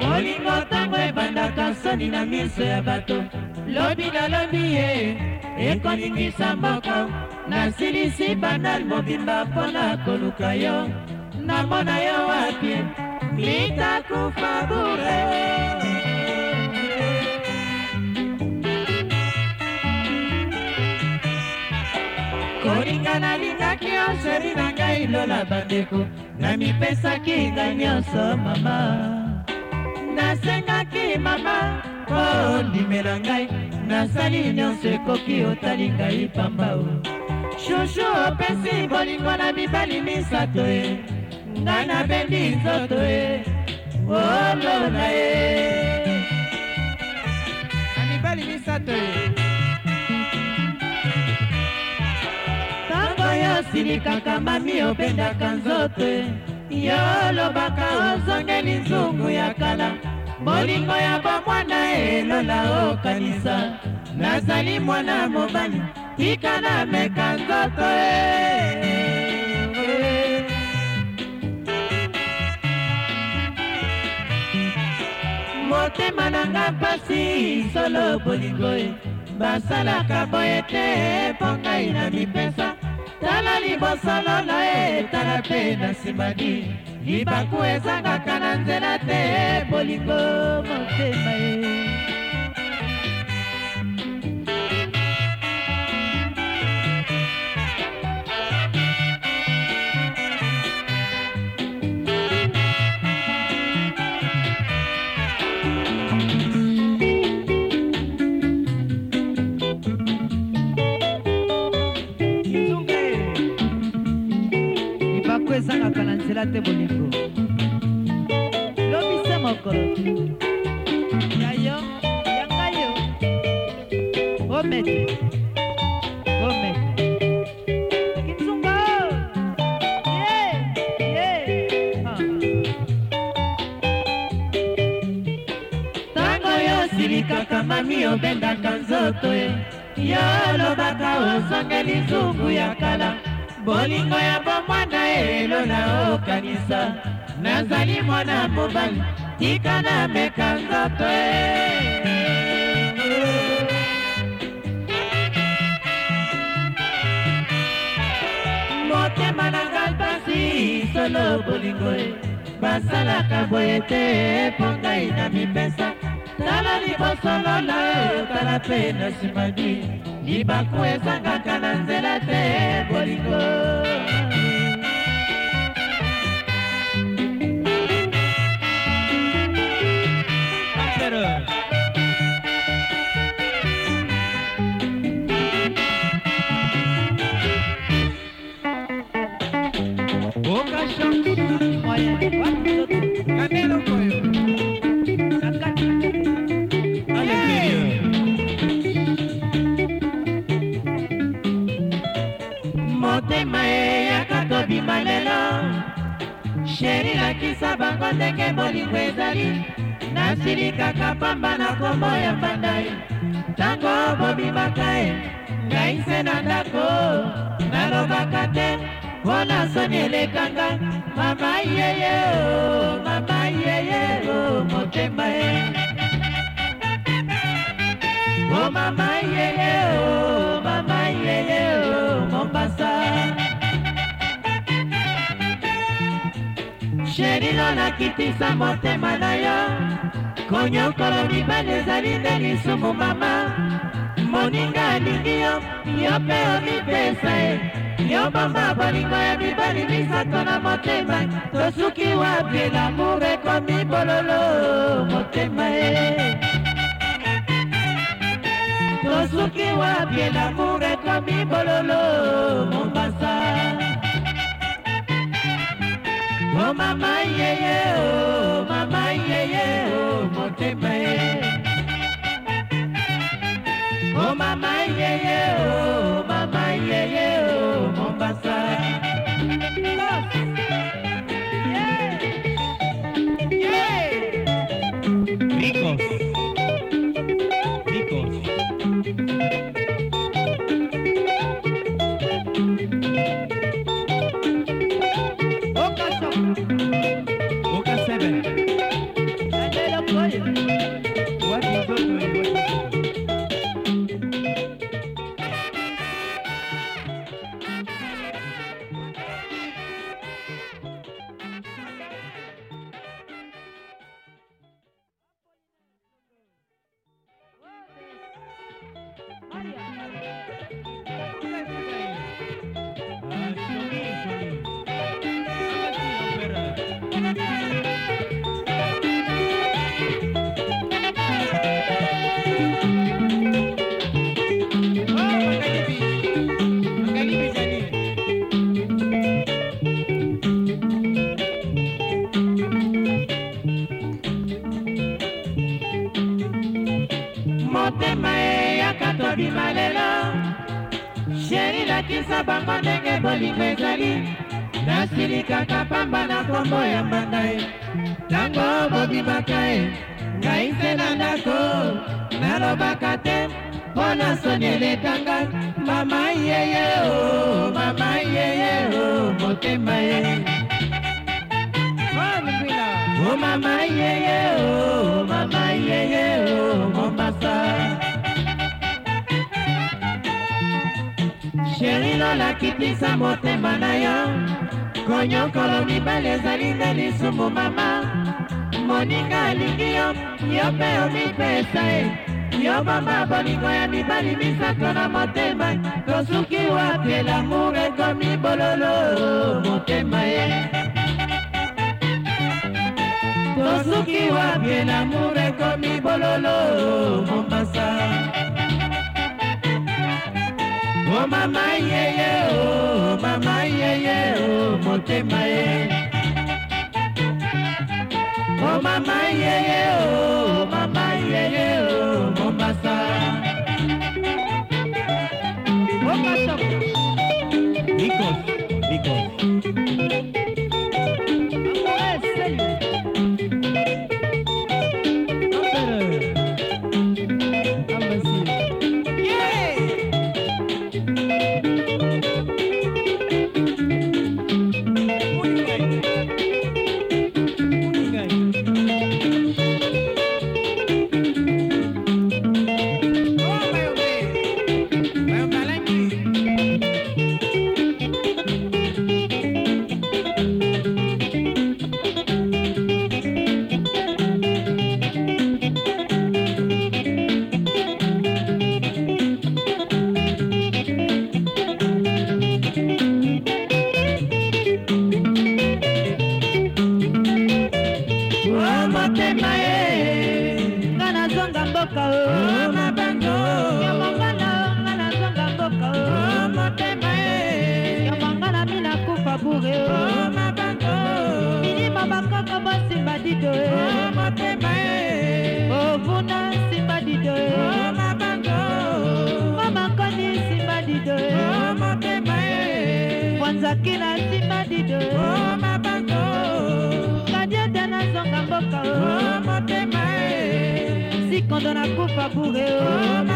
bolingo ntango ebandaka soni na miso ya bato lobi nalobi ye ekoningisa mboka nasilisi banal mobimba mpona koluka yo namona yo wapi litakufa bure kolinga nalingaki yo sheri na ngai lola bandeko na mipesaki nga nyonso mama nasengaki mama po ondimela ngai nasali nyonso ekoki otali ngai pamba o shushu opesi bolingo na mibali misato e nga nabendi nzoto e olola oh, ye mokili kaka mami obendaka nzoto yo olobaka ozongeli nzungu ya kala bolingo ya bamwana elola okanisa nazali mwana mobali tika na meka nzoto e motema na nga mpasi solo bolingo e basalaka boye te mpo ngai na mipesa tala libosolo na ye etala mpe na nsimani libaku ezangaka na nzela te bolingo motema ye kozela te bolingo lobisa mokolo ya yo ya ngai yo omete omete kinsungo ye ye ah. ntango yo osilikaka mami obendaka nzoto ye yo olobaka ozongeli zungu ya kala bolingo ya bomwana elo na okanisa nazali mwana mobali tika na meka nzoto e motema na ngai mpasi solo bolingo e basalaka boye te mpo ngai na mipesa tala libosolo na ye tala mpe na nsima di libaku ezangaka na nzela te bolingo Boca chão, olha, quatro pamba lelo sheri lakisa bango ndenge bolingo ezali nasili kaka pamba na kombo ya pandai ntango bobimaka ye ngai se na ndako nalobaka te mpo na soni elekanga mama yeye o oh, mama yeye o oh, motema ye o oh, mama yeye o sherilo nakitisa motema na yo konyokolo mibale ezali nde lisumu mama moninga alingi yo yo mpe omipesa ye yo bomba bolingo ya mibali misato na motema tosuki wapi lamour ekomi bololo motema ye tosuki wapi lamour ekomi bololo mombasa o oh, mama yeye o oh, mama yeye. nasilikaka pamba na kombo ya mbanda ye ntango bobimaka ye ngai mpe na ndako nalobaka te mpo na soni eletanga mama yeye o mama yeye o motema ye oh, o mama yeye o mama yeye o mombasa sheri lolakitisa motema na yo bonyokolo mibale ezali nde lisumu mama moninga alingi yo yo mpe omipesa ye yo mama bolingo ya mibali misato na motema e. tosuki wapi elamour ekomi bololo motema ye tosuki wapi elamour ekomi bololo mombasa o oh, mama yeye o oh, mama yeye o oh, motema ye o mama yeye o. motema ye nga nazonga mboka o mabango yo mongana o nga nazonga mboka o motema ye yo mongana mina kufa bure o mabango minima bakoko bosimba dido e motema ye ovuna simba dido e mabango mamakoni simba dido e motema ye wanzaki na simba dido e abandonne à coupe à bourrer.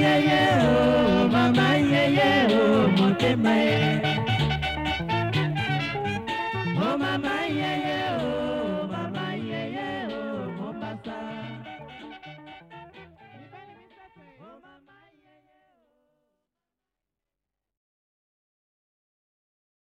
yeye o oh, mama yeye o oh, motema ye.